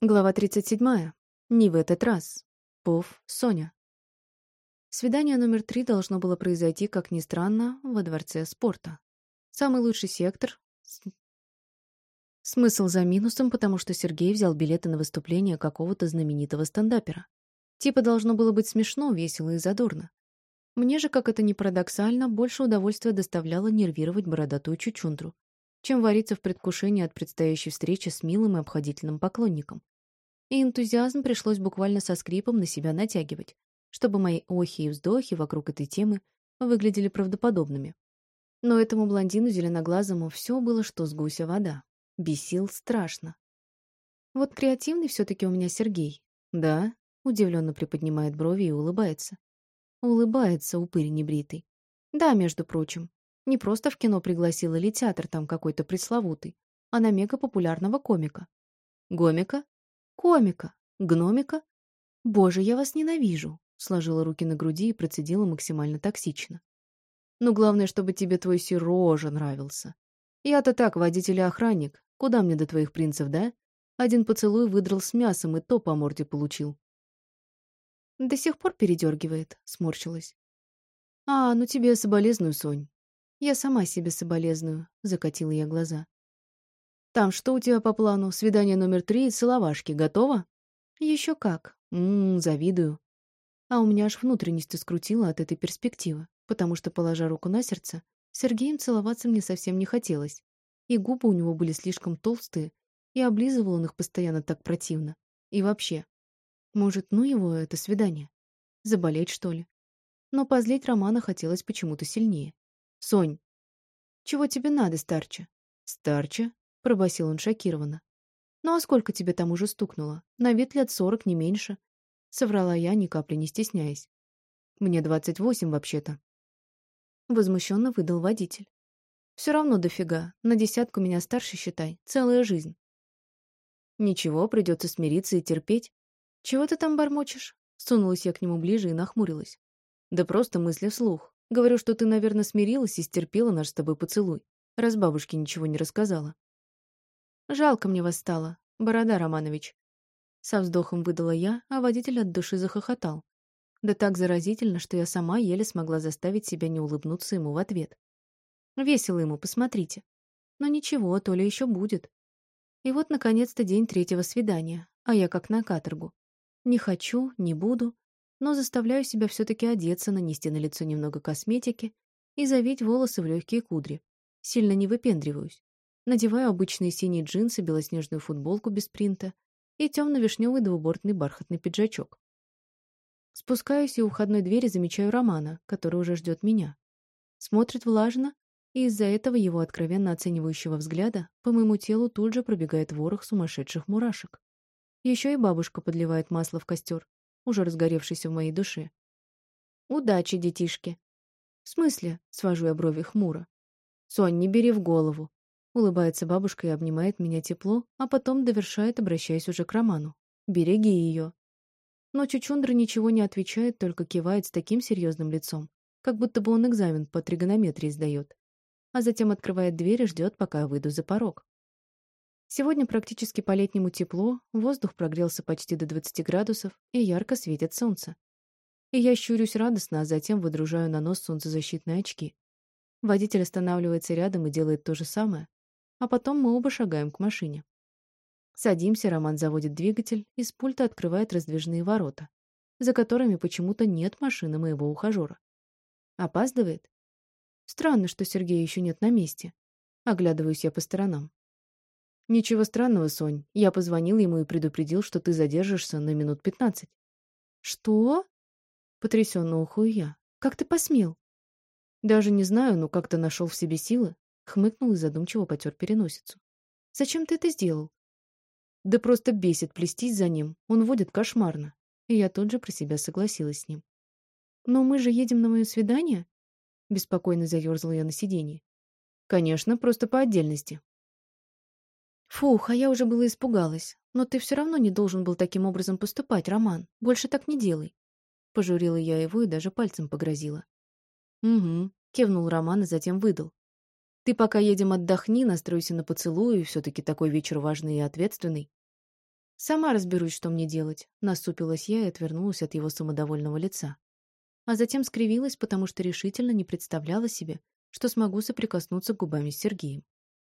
Глава 37. Не в этот раз. Пов, Соня. Свидание номер три должно было произойти, как ни странно, во дворце спорта. Самый лучший сектор. Смысл за минусом, потому что Сергей взял билеты на выступление какого-то знаменитого стендапера. Типа должно было быть смешно, весело и задорно. Мне же, как это ни парадоксально, больше удовольствия доставляло нервировать бородатую чучундру, чем вариться в предвкушении от предстоящей встречи с милым и обходительным поклонником. И энтузиазм пришлось буквально со скрипом на себя натягивать, чтобы мои охи и вздохи вокруг этой темы выглядели правдоподобными. Но этому блондину зеленоглазому все было, что с гуся вода. Бесил страшно. Вот креативный все-таки у меня Сергей. Да, удивленно приподнимает брови и улыбается. Улыбается упырь небритый. Да, между прочим, не просто в кино пригласил или театр там какой-то пресловутый, а на мега-популярного комика. Гомика? Комика. Гномика? Боже, я вас ненавижу. Сложила руки на груди и процедила максимально токсично. Ну, главное, чтобы тебе твой Серожа нравился. Я-то так, водитель и охранник. Куда мне до твоих принцев, да? Один поцелуй выдрал с мясом, и то по морде получил. До сих пор передергивает, сморщилась. А, ну тебе соболезную, Сонь. «Я сама себе соболезную», — закатила я глаза. «Там что у тебя по плану? Свидание номер три и целовашки. Готово?» «Еще как. Ммм, завидую». А у меня аж внутренности скрутило от этой перспективы, потому что, положа руку на сердце, Сергеем целоваться мне совсем не хотелось. И губы у него были слишком толстые, и облизывал он их постоянно так противно. И вообще, может, ну его это свидание? Заболеть, что ли? Но позлить Романа хотелось почему-то сильнее. Сонь, чего тебе надо, старче? Старче? Пробасил он шокированно. Ну а сколько тебе там уже стукнуло? На вид лет сорок, не меньше. Соврала я, ни капли не стесняясь. Мне двадцать восемь вообще-то. Возмущенно выдал водитель. Все равно дофига. На десятку меня старше считай. Целая жизнь. Ничего, придется смириться и терпеть. Чего ты там бормочешь? Сунулась я к нему ближе и нахмурилась. Да просто мысли вслух. Говорю, что ты, наверное, смирилась и стерпела наш с тобой поцелуй, раз бабушке ничего не рассказала. Жалко мне вас стало, Борода Романович. Со вздохом выдала я, а водитель от души захохотал. Да так заразительно, что я сама еле смогла заставить себя не улыбнуться ему в ответ. Весело ему, посмотрите. Но ничего, то ли еще будет. И вот, наконец-то, день третьего свидания, а я как на каторгу. Не хочу, не буду, но заставляю себя все-таки одеться, нанести на лицо немного косметики и завить волосы в легкие кудри. Сильно не выпендриваюсь. Надеваю обычные синие джинсы, белоснежную футболку без принта и темно-вишневый двубортный бархатный пиджачок. Спускаюсь и у входной двери замечаю Романа, который уже ждет меня. Смотрит влажно, и из-за этого его откровенно оценивающего взгляда по моему телу тут же пробегает ворох сумасшедших мурашек. Еще и бабушка подливает масло в костер, уже разгоревшийся в моей душе. «Удачи, детишки!» «В смысле?» — свожу я брови хмуро. «Сонь, не бери в голову!» Улыбается бабушка и обнимает меня тепло, а потом довершает, обращаясь уже к Роману. «Береги ее!» Но Чучундра ничего не отвечает, только кивает с таким серьезным лицом, как будто бы он экзамен по тригонометрии сдает. А затем открывает дверь и ждет, пока я выйду за порог. Сегодня практически по-летнему тепло, воздух прогрелся почти до 20 градусов и ярко светит солнце. И я щурюсь радостно, а затем выдружаю на нос солнцезащитные очки. Водитель останавливается рядом и делает то же самое, а потом мы оба шагаем к машине. Садимся, Роман заводит двигатель, и с пульта открывает раздвижные ворота, за которыми почему-то нет машины моего ухажера. Опаздывает? Странно, что Сергея еще нет на месте. Оглядываюсь я по сторонам. «Ничего странного, Сонь. Я позвонил ему и предупредил, что ты задержишься на минут пятнадцать». «Что?» Потрясенно ухую я. «Как ты посмел?» «Даже не знаю, но как-то нашел в себе силы», хмыкнул и задумчиво потер переносицу. «Зачем ты это сделал?» «Да просто бесит плестись за ним. Он водит кошмарно». И я тут же про себя согласилась с ним. «Но мы же едем на мое свидание?» Беспокойно заерзала я на сиденье. «Конечно, просто по отдельности. Фух, а я уже было испугалась. Но ты все равно не должен был таким образом поступать, Роман. Больше так не делай. Пожурила я его и даже пальцем погрозила. Угу, кивнул Роман и затем выдал. Ты пока едем отдохни, настройся на поцелуй, все-таки такой вечер важный и ответственный. Сама разберусь, что мне делать, насупилась я и отвернулась от его самодовольного лица. А затем скривилась, потому что решительно не представляла себе, что смогу соприкоснуться губами с Сергеем.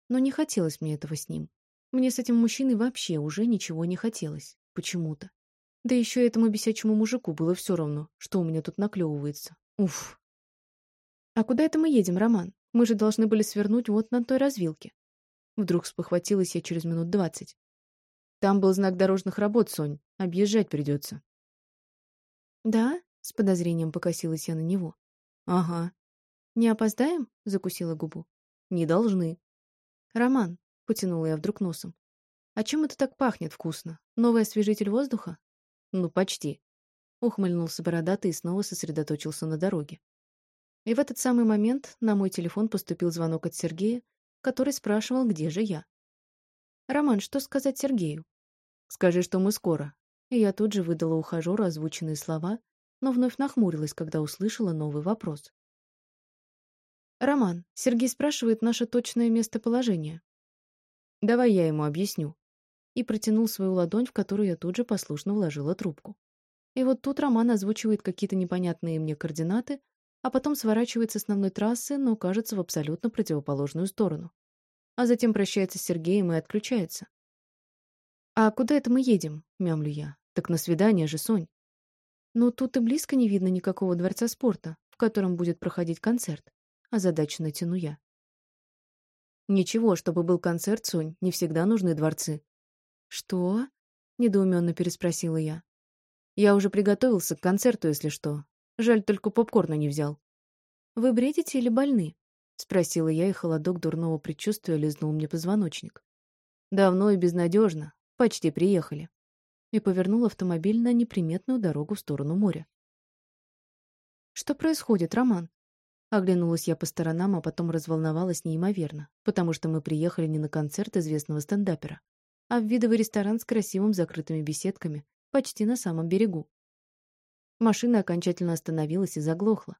Но не хотелось мне этого с ним. Мне с этим мужчиной вообще уже ничего не хотелось. Почему-то. Да еще этому бесячему мужику было все равно, что у меня тут наклевывается. Уф. «А куда это мы едем, Роман? Мы же должны были свернуть вот на той развилке». Вдруг спохватилась я через минут двадцать. «Там был знак дорожных работ, Сонь. Объезжать придется». «Да?» — с подозрением покосилась я на него. «Ага». «Не опоздаем?» — закусила губу. «Не должны». «Роман», — потянула я вдруг носом. «А чем это так пахнет вкусно? Новый освежитель воздуха?» «Ну, почти», — ухмыльнулся бородатый и снова сосредоточился на дороге. И в этот самый момент на мой телефон поступил звонок от Сергея, который спрашивал, где же я. «Роман, что сказать Сергею?» «Скажи, что мы скоро». И я тут же выдала ухажеру озвученные слова, но вновь нахмурилась, когда услышала новый вопрос. «Роман, Сергей спрашивает наше точное местоположение». «Давай я ему объясню». И протянул свою ладонь, в которую я тут же послушно вложила трубку. И вот тут Роман озвучивает какие-то непонятные мне координаты, а потом сворачивает с основной трассы, но кажется в абсолютно противоположную сторону. А затем прощается с Сергеем и отключается. «А куда это мы едем?» — мямлю я. «Так на свидание же, Сонь». Но тут и близко не видно никакого дворца спорта, в котором будет проходить концерт. А задачу натяну я. Ничего, чтобы был концерт, Сонь, не всегда нужны дворцы. Что? Недоуменно переспросила я. Я уже приготовился к концерту, если что. Жаль, только попкорна не взял. Вы бредите или больны? Спросила я, и холодок дурного предчувствия лизнул мне позвоночник. Давно и безнадежно. Почти приехали. И повернул автомобиль на неприметную дорогу в сторону моря. Что происходит, Роман? Оглянулась я по сторонам, а потом разволновалась неимоверно, потому что мы приехали не на концерт известного стендапера, а в видовый ресторан с красивыми закрытыми беседками, почти на самом берегу. Машина окончательно остановилась и заглохла.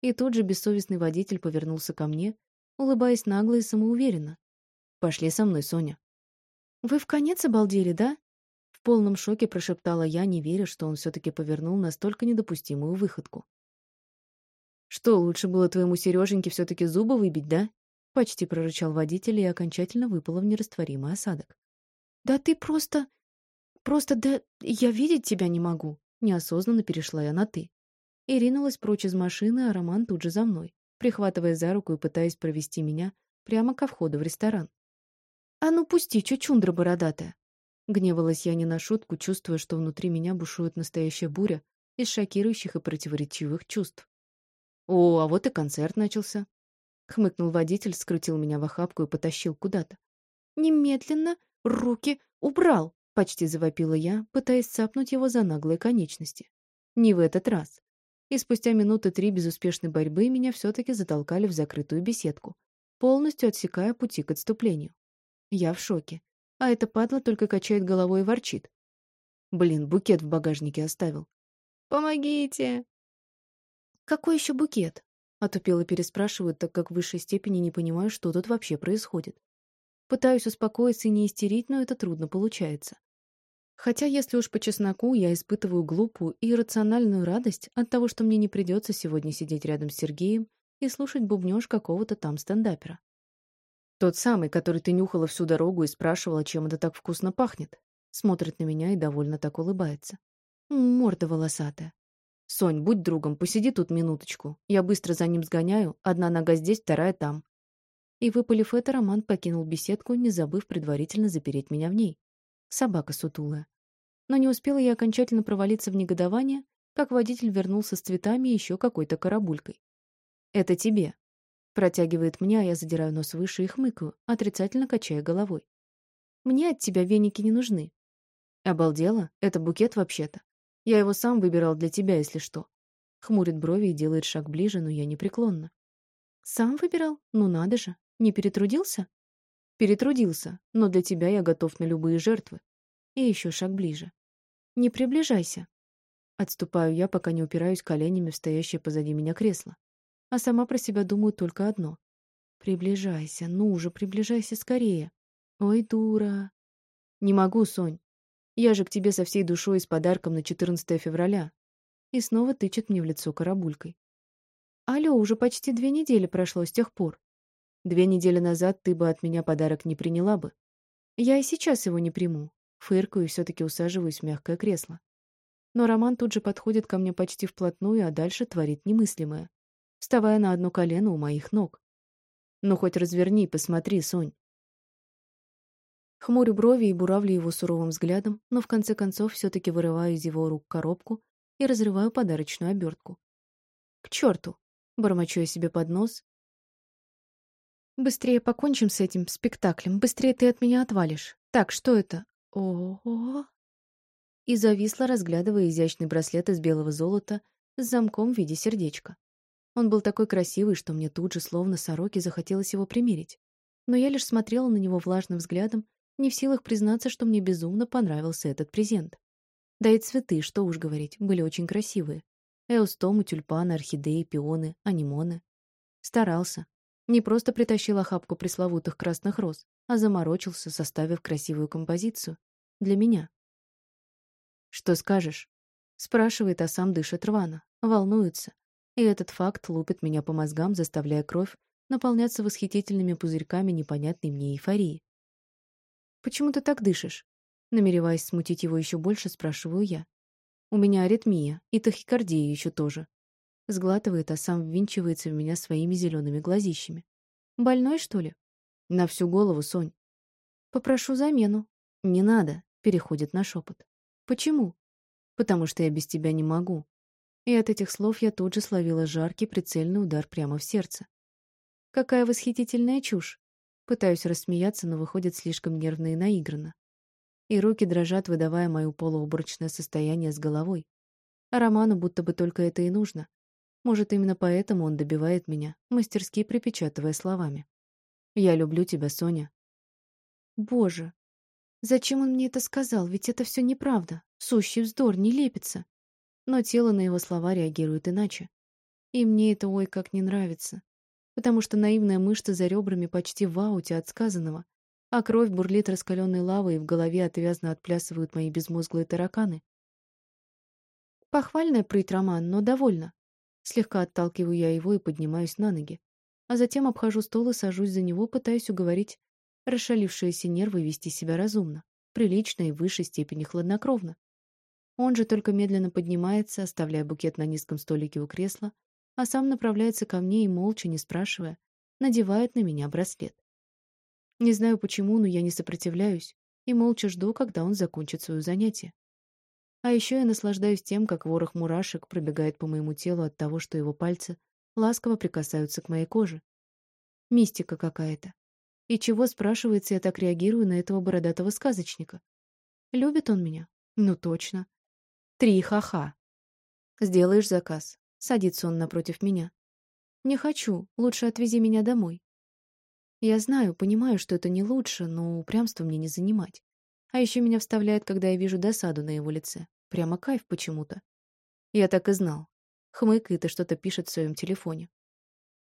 И тут же бессовестный водитель повернулся ко мне, улыбаясь нагло и самоуверенно. «Пошли со мной, Соня». «Вы в конец обалдели, да?» В полном шоке прошептала я, не веря, что он все-таки повернул настолько недопустимую выходку. «Что, лучше было твоему Сереженьке все-таки зубы выбить, да?» Почти прорычал водитель и окончательно выпало в нерастворимый осадок. «Да ты просто... Просто да... Я видеть тебя не могу!» Неосознанно перешла я на «ты». И ринулась прочь из машины, а Роман тут же за мной, прихватывая за руку и пытаясь провести меня прямо ко входу в ресторан. «А ну пусти, чучундра бородатая!» Гневалась я не на шутку, чувствуя, что внутри меня бушует настоящая буря из шокирующих и противоречивых чувств. «О, а вот и концерт начался!» Хмыкнул водитель, скрутил меня в охапку и потащил куда-то. «Немедленно руки убрал!» Почти завопила я, пытаясь цапнуть его за наглые конечности. Не в этот раз. И спустя минуты три безуспешной борьбы меня все-таки затолкали в закрытую беседку, полностью отсекая пути к отступлению. Я в шоке. А эта падла только качает головой и ворчит. Блин, букет в багажнике оставил. «Помогите!» «Какой еще букет?» Отупело переспрашиваю, так как в высшей степени не понимаю, что тут вообще происходит. Пытаюсь успокоиться и не истерить, но это трудно получается. Хотя, если уж по чесноку, я испытываю глупую и иррациональную радость от того, что мне не придется сегодня сидеть рядом с Сергеем и слушать бубнёж какого-то там стендапера. Тот самый, который ты нюхала всю дорогу и спрашивала, чем это так вкусно пахнет. Смотрит на меня и довольно так улыбается. Морда волосатая. Сонь, будь другом, посиди тут минуточку. Я быстро за ним сгоняю, одна нога здесь, вторая там. И, выпалив это, Роман покинул беседку, не забыв предварительно запереть меня в ней собака сутулая. Но не успела я окончательно провалиться в негодование, как водитель вернулся с цветами и еще какой-то карабулькой. «Это тебе», — протягивает мне, а я задираю нос выше и хмыкаю, отрицательно качая головой. «Мне от тебя веники не нужны». «Обалдела? Это букет вообще-то. Я его сам выбирал для тебя, если что». Хмурит брови и делает шаг ближе, но я непреклонна. «Сам выбирал? Ну надо же. Не перетрудился?» Перетрудился, но для тебя я готов на любые жертвы. И еще шаг ближе. Не приближайся. Отступаю я, пока не упираюсь коленями в стоящее позади меня кресло. А сама про себя думаю только одно. Приближайся, ну уже приближайся скорее. Ой, дура. Не могу, Сонь. Я же к тебе со всей душой и с подарком на 14 февраля. И снова тычет мне в лицо карабулькой. Алло, уже почти две недели прошло с тех пор. Две недели назад ты бы от меня подарок не приняла бы. Я и сейчас его не приму. Фыркаю и все-таки усаживаюсь в мягкое кресло. Но Роман тут же подходит ко мне почти вплотную, а дальше творит немыслимое, вставая на одно колено у моих ног. Ну, хоть разверни, посмотри, Сонь. Хмурю брови и буравлю его суровым взглядом, но в конце концов все-таки вырываю из его рук коробку и разрываю подарочную обертку. К черту! Бормочу я себе под нос. Быстрее покончим с этим спектаклем, быстрее ты от меня отвалишь. Так, что это? О-о-о! И зависла, разглядывая изящный браслет из белого золота с замком в виде сердечка. Он был такой красивый, что мне тут же, словно сороки, захотелось его примерить. Но я лишь смотрела на него влажным взглядом, не в силах признаться, что мне безумно понравился этот презент. Да и цветы, что уж говорить, были очень красивые. Эустомы, тюльпаны, орхидеи, пионы, анимоны. Старался. Не просто притащил охапку пресловутых красных роз, а заморочился, составив красивую композицию. Для меня. «Что скажешь?» Спрашивает, а сам дышит рвано, волнуется. И этот факт лупит меня по мозгам, заставляя кровь наполняться восхитительными пузырьками непонятной мне эйфории. «Почему ты так дышишь?» Намереваясь смутить его еще больше, спрашиваю я. У меня аритмия и тахикардия еще тоже. Сглатывает, а сам ввинчивается в меня своими зелеными глазищами. Больной, что ли? На всю голову, Сонь. Попрошу замену. Не надо, переходит на шепот. Почему? Потому что я без тебя не могу. И от этих слов я тут же словила жаркий прицельный удар прямо в сердце. Какая восхитительная чушь. Пытаюсь рассмеяться, но выходит слишком нервно и наигранно и руки дрожат, выдавая мое полуоборочное состояние с головой. А Роману будто бы только это и нужно. Может, именно поэтому он добивает меня, мастерски припечатывая словами. «Я люблю тебя, Соня». Боже, зачем он мне это сказал? Ведь это все неправда. Сущий вздор, не лепится. Но тело на его слова реагирует иначе. И мне это ой как не нравится. Потому что наивная мышца за ребрами почти в ауте от сказанного — а кровь бурлит раскаленной лавой, и в голове отвязно отплясывают мои безмозглые тараканы. Похвальная прыть, Роман, но довольно. Слегка отталкиваю я его и поднимаюсь на ноги. А затем обхожу стол и сажусь за него, пытаясь уговорить расшалившиеся нервы вести себя разумно, прилично и в высшей степени хладнокровно. Он же только медленно поднимается, оставляя букет на низком столике у кресла, а сам направляется ко мне и, молча, не спрашивая, надевает на меня браслет. Не знаю почему, но я не сопротивляюсь и молча жду, когда он закончит свое занятие. А еще я наслаждаюсь тем, как ворох мурашек пробегает по моему телу от того, что его пальцы ласково прикасаются к моей коже. Мистика какая-то. И чего, спрашивается, я так реагирую на этого бородатого сказочника? Любит он меня? Ну точно. Три ха-ха. Сделаешь заказ. Садится он напротив меня. Не хочу, лучше отвези меня домой. Я знаю, понимаю, что это не лучше, но упрямство мне не занимать. А еще меня вставляет, когда я вижу досаду на его лице. Прямо кайф почему-то. Я так и знал. Хмыкает и что-то пишет в своем телефоне.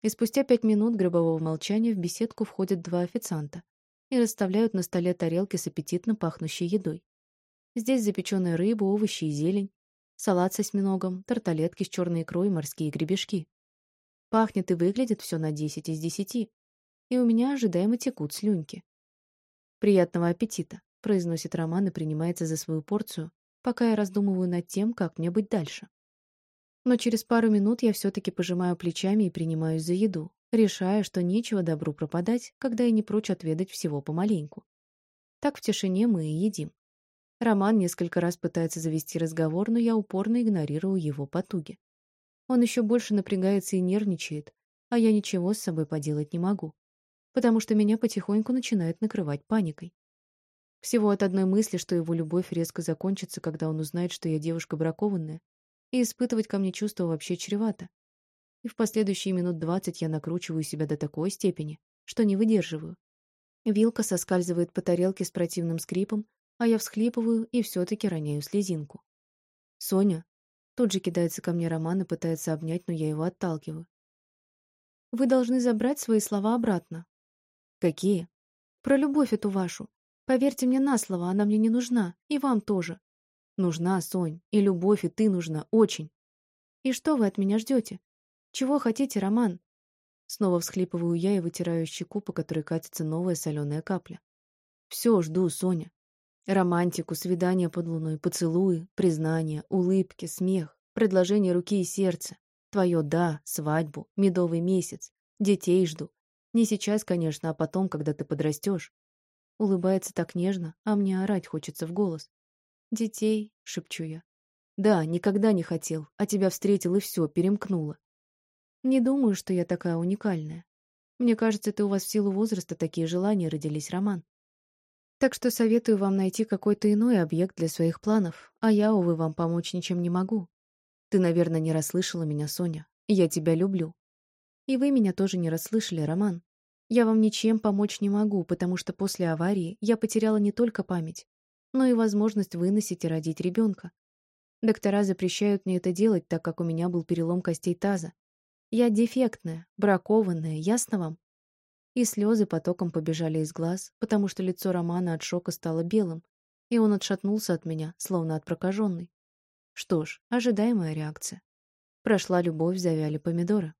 И спустя пять минут гробового молчания в беседку входят два официанта и расставляют на столе тарелки с аппетитно пахнущей едой. Здесь запеченная рыба, овощи и зелень, салат с осьминогом, тарталетки с черной икрой и морские гребешки. Пахнет и выглядит все на десять из десяти и у меня ожидаемо текут слюнки. «Приятного аппетита», — произносит Роман и принимается за свою порцию, пока я раздумываю над тем, как мне быть дальше. Но через пару минут я все-таки пожимаю плечами и принимаюсь за еду, решая, что нечего добру пропадать, когда я не прочь отведать всего помаленьку. Так в тишине мы и едим. Роман несколько раз пытается завести разговор, но я упорно игнорирую его потуги. Он еще больше напрягается и нервничает, а я ничего с собой поделать не могу потому что меня потихоньку начинает накрывать паникой. Всего от одной мысли, что его любовь резко закончится, когда он узнает, что я девушка бракованная, и испытывать ко мне чувства вообще чревато. И в последующие минут двадцать я накручиваю себя до такой степени, что не выдерживаю. Вилка соскальзывает по тарелке с противным скрипом, а я всхлипываю и все-таки роняю слезинку. «Соня!» Тут же кидается ко мне Роман и пытается обнять, но я его отталкиваю. «Вы должны забрать свои слова обратно. Какие? Про любовь эту вашу. Поверьте мне на слово, она мне не нужна. И вам тоже. Нужна, Сонь. И любовь, и ты нужна. Очень. И что вы от меня ждете? Чего хотите, Роман? Снова всхлипываю я и вытираю щеку, по которой катится новая соленая капля. Все жду, Соня. Романтику, свидания под луной, поцелуи, признания, улыбки, смех, предложение руки и сердца. Твое «да», свадьбу, медовый месяц. Детей жду. Не сейчас, конечно, а потом, когда ты подрастешь. Улыбается так нежно, а мне орать хочется в голос. «Детей», — шепчу я. «Да, никогда не хотел, а тебя встретил и все, перемкнуло. Не думаю, что я такая уникальная. Мне кажется, это у вас в силу возраста такие желания родились, Роман. Так что советую вам найти какой-то иной объект для своих планов, а я, увы, вам помочь ничем не могу. Ты, наверное, не расслышала меня, Соня. Я тебя люблю. И вы меня тоже не расслышали, Роман. Я вам ничем помочь не могу, потому что после аварии я потеряла не только память, но и возможность выносить и родить ребенка. Доктора запрещают мне это делать, так как у меня был перелом костей таза. Я дефектная, бракованная, ясно вам? И слезы потоком побежали из глаз, потому что лицо Романа от шока стало белым, и он отшатнулся от меня, словно от прокаженной. Что ж, ожидаемая реакция. Прошла любовь, завяли помидоры.